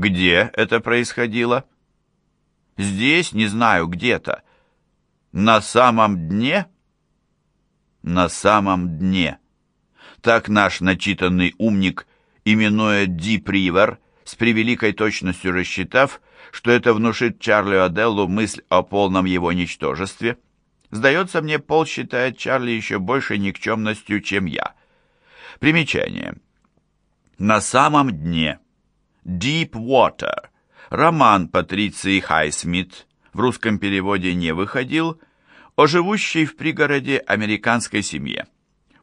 Где это происходило? Здесь, не знаю, где-то. На самом дне? На самом дне. Так наш начитанный умник именует Дип Ривер, с превеликой точностью рассчитав, что это внушит Чарли Аделлу мысль о полном его ничтожестве. Сдается мне, Пол считает Чарли еще большей никчемностью, чем я. Примечание. На самом дне. Deep Water. Роман Патриции Хайсмит в русском переводе не выходил, о живущей в пригороде американской семье.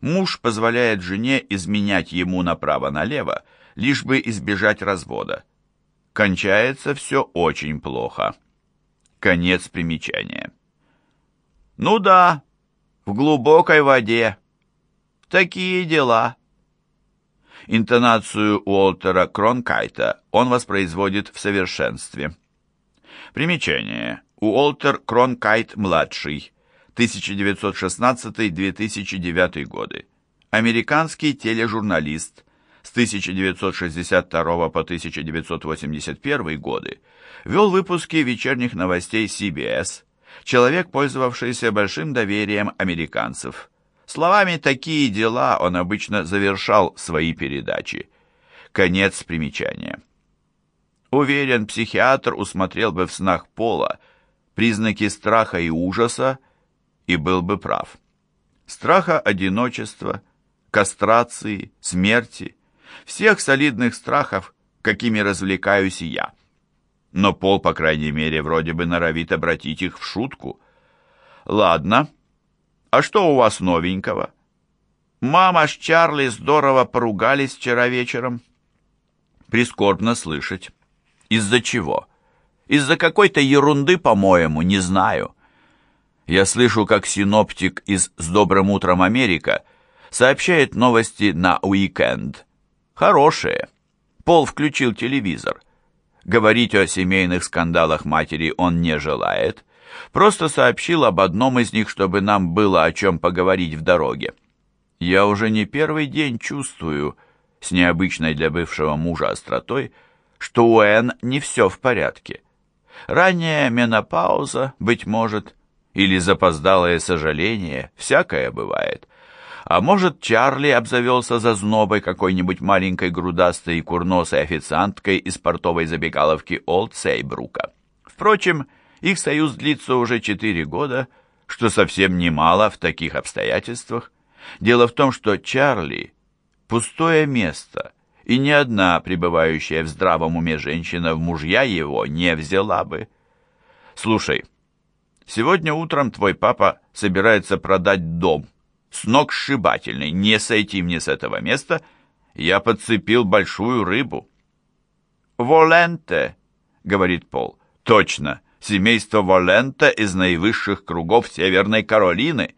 Муж позволяет жене изменять ему направо-налево, лишь бы избежать развода. Кончается все очень плохо. Конец примечания. Ну да, в глубокой воде. Такие дела. Интонацию Уолтера Кронкайта он воспроизводит в совершенстве. Примечание. Уолтер Кронкайт-младший. 1916-2009 годы. Американский тележурналист с 1962 по 1981 годы. Вел выпуски вечерних новостей CBS. Человек, пользовавшийся большим доверием американцев. Словами «такие дела» он обычно завершал свои передачи. Конец примечания. Уверен, психиатр усмотрел бы в снах Пола признаки страха и ужаса, и был бы прав. Страха одиночества, кастрации, смерти, всех солидных страхов, какими развлекаюсь я. Но Пол, по крайней мере, вроде бы норовит обратить их в шутку. Ладно, а что у вас новенького? Мама с Чарли здорово поругались вчера вечером. Прискорбно слышать. Из-за чего? Из-за какой-то ерунды, по-моему, не знаю. Я слышу, как синоптик из «С добрым утром, Америка» сообщает новости на уикенд. Хорошие. Пол включил телевизор. Говорить о семейных скандалах матери он не желает. Просто сообщил об одном из них, чтобы нам было о чем поговорить в дороге. Я уже не первый день чувствую, с необычной для бывшего мужа остротой, что у Энн не все в порядке. Ранняя менопауза, быть может, или запоздалое сожаление, всякое бывает. А может, Чарли обзавелся зазнобой какой-нибудь маленькой грудастой и курносой официанткой из портовой забегаловки Олд Сейбрука. Впрочем, их союз длится уже четыре года, что совсем немало в таких обстоятельствах. Дело в том, что Чарли – пустое место, и ни одна пребывающая в здравом уме женщина в мужья его не взяла бы. Слушай, Сегодня утром твой папа собирается продать дом. С ног сшибательный, не сойти мне с этого места. Я подцепил большую рыбу. «Воленте», — говорит Пол. «Точно, семейство Воленте из наивысших кругов Северной Каролины».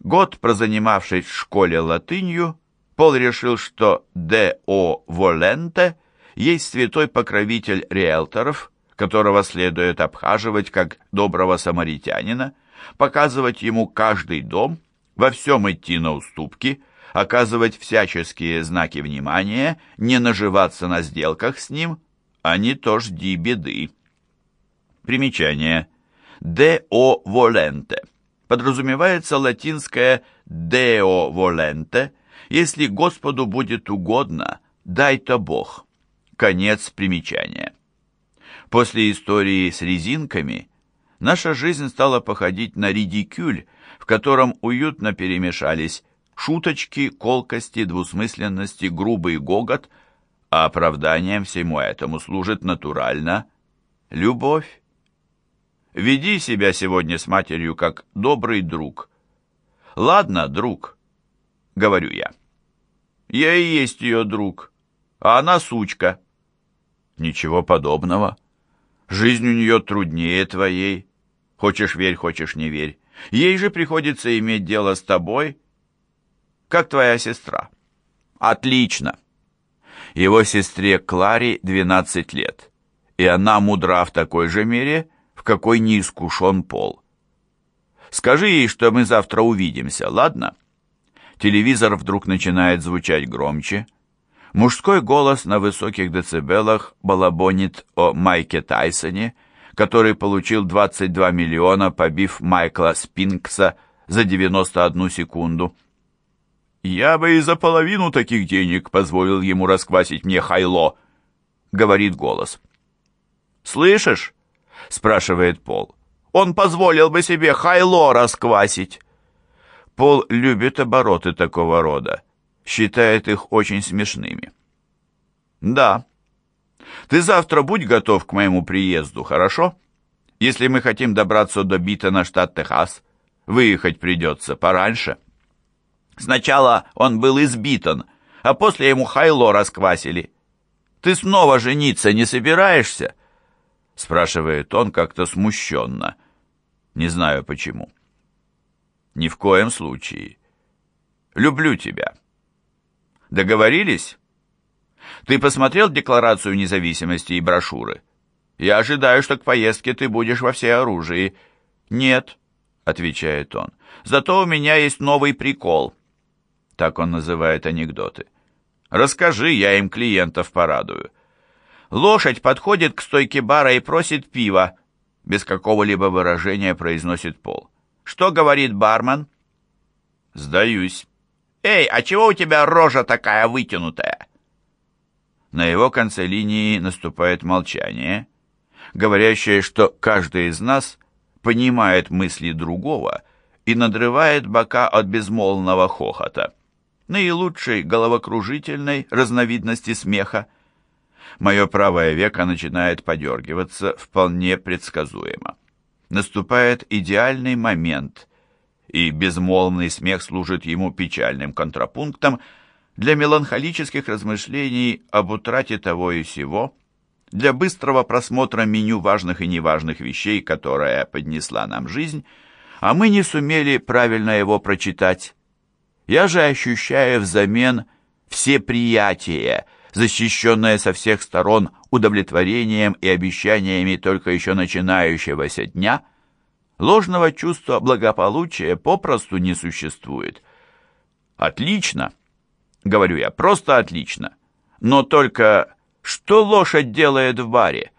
Год прозанимавшись в школе латынью, Пол решил, что Д.О. Воленте есть святой покровитель риэлторов, которого следует обхаживать как доброго самаритянина, показывать ему каждый дом, во всем идти на уступки, оказывать всяческие знаки внимания, не наживаться на сделках с ним, а не то жди беды. Примечание. «Део volenте» подразумевается латинское «Deo volente», если Господу будет угодно, дай-то Бог. Конец примечания. После истории с резинками наша жизнь стала походить на редикюль, в котором уютно перемешались шуточки, колкости, двусмысленности, грубый гогот, а оправданием всему этому служит натурально любовь. Веди себя сегодня с матерью как добрый друг. Ладно, друг, говорю я. Я и есть ее друг, а она сучка. Ничего подобного. Жизнь у нее труднее твоей. Хочешь верь, хочешь не верь. Ей же приходится иметь дело с тобой, как твоя сестра. Отлично. Его сестре Кларе 12 лет, и она мудра в такой же мере, в какой не искушен пол. Скажи ей, что мы завтра увидимся, ладно? Телевизор вдруг начинает звучать громче. Мужской голос на высоких децибелах балабонит о Майке Тайсоне, который получил 22 миллиона, побив Майкла Спинкса за 91 секунду. «Я бы и за половину таких денег позволил ему расквасить мне хайло», — говорит голос. «Слышишь?» — спрашивает Пол. «Он позволил бы себе хайло расквасить». Пол любит обороты такого рода, считает их очень смешными. «Да. Ты завтра будь готов к моему приезду, хорошо? Если мы хотим добраться до Битона, штат Техас, выехать придется пораньше». Сначала он был избитан, а после ему хайло расквасили. Ты снова жениться не собираешься?» Спрашивает он как-то смущенно. Не знаю почему. «Ни в коем случае. Люблю тебя». «Договорились?» «Ты посмотрел Декларацию независимости и брошюры?» «Я ожидаю, что к поездке ты будешь во всеоружии». «Нет», — отвечает он. «Зато у меня есть новый прикол» так он называет анекдоты. Расскажи, я им клиентов порадую. Лошадь подходит к стойке бара и просит пива. Без какого-либо выражения произносит Пол. Что говорит бармен? Сдаюсь. Эй, а чего у тебя рожа такая вытянутая? На его конце линии наступает молчание, говорящее, что каждый из нас понимает мысли другого и надрывает бока от безмолвного хохота наилучшей головокружительной разновидности смеха. Мое правое веко начинает подергиваться вполне предсказуемо. Наступает идеальный момент, и безмолвный смех служит ему печальным контрапунктом для меланхолических размышлений об утрате того и сего, для быстрого просмотра меню важных и неважных вещей, которая поднесла нам жизнь, а мы не сумели правильно его прочитать, я же ощущаю взамен все приятия, защищенное со всех сторон удовлетворением и обещаниями только еще начинающегося дня, ложного чувства благополучия попросту не существует. Отлично, говорю я, просто отлично. Но только что лошадь делает в баре?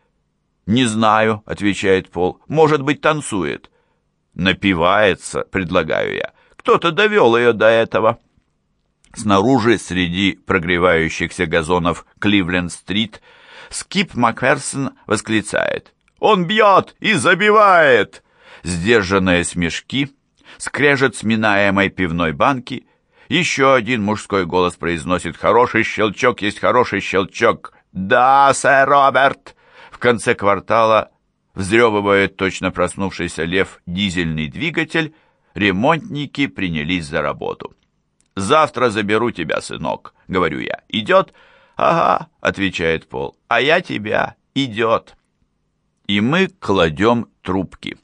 Не знаю, отвечает Пол. Может быть, танцует. Напивается, предлагаю я. Кто-то довел ее до этого. Снаружи, среди прогревающихся газонов Кливленд-стрит, Скип Макферсон восклицает. «Он бьет и забивает!» Сдержанные смешки, скрежет сминаемой пивной банки. Еще один мужской голос произносит «Хороший щелчок есть хороший щелчок!» «Да, сэр Роберт!» В конце квартала взрёвывает точно проснувшийся лев дизельный двигатель, ремонтники принялись за работу. «Завтра заберу тебя, сынок», — говорю я. «Идет?» «Ага», — отвечает Пол, — «а я тебя. Идет». И мы кладем трубки.